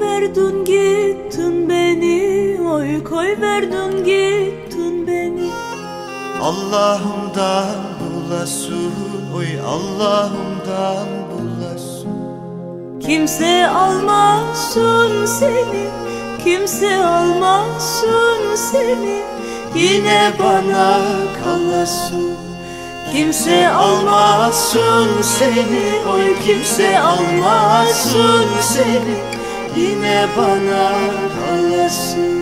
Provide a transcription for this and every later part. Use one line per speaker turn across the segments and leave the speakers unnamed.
verdin gittin beni. Oy koy verdin gittin beni.
Allah'ımdan bulasın. Oy Allah'ımdan bulasın.
Kimse almasın seni. Kimse almasın seni.
Yine bana kalasın. Kimse almasın seni. Oy kimse almasın seni Yine bana kalasın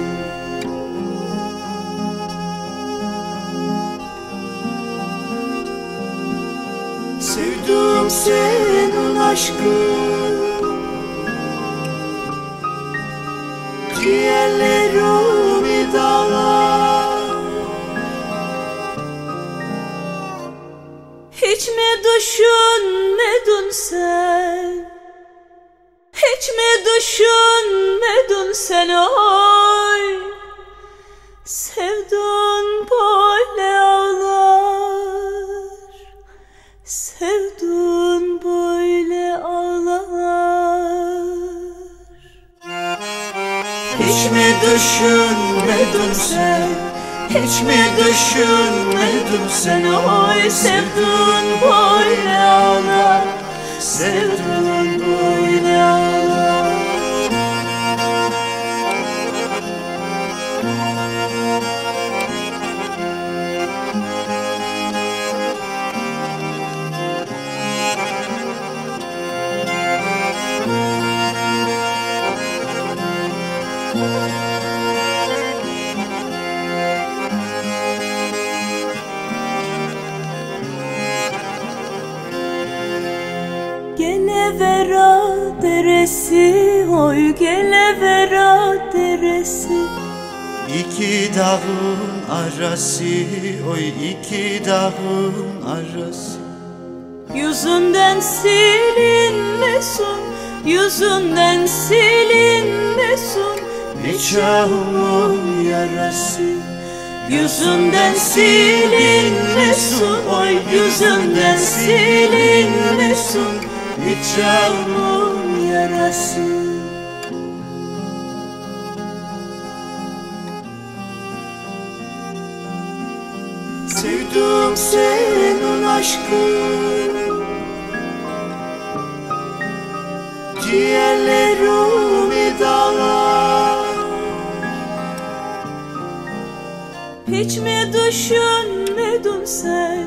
Sevdim senin aşkın Ciğerlerimi dağlar
Hiç mi düşünmedin sen Hiç mi düşünmedin sen oy Sevdun böyle ağlar. Sevdun böyle ağlar.
Hiç mi düşünmedin sen? Hiç mi düşünmedin sen? Oy sevdin böyle ağlar. Sevdin böyle ağlar
Gele vera deresi Oy gele vera deresi.
İki dağın arası Oy iki dağın arası.
Yüzünden silinmesin Yüzünden silinmesin.
Nikahımın yarası.
Yüzünden silinmesin Oy yüzünden silinmesin
Nikahımın yarası. Sevdim senin aşkın Ciğerlerimi dağlar.
Hiç mi düşünmedin sen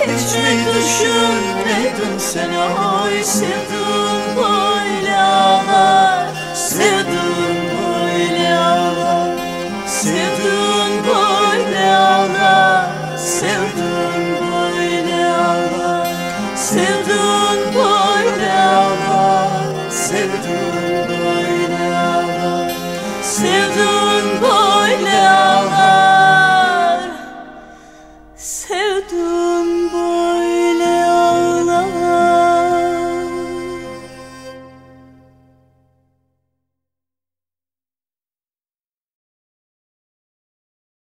Hiç mi düşünmedin sen Oy sevdin böyle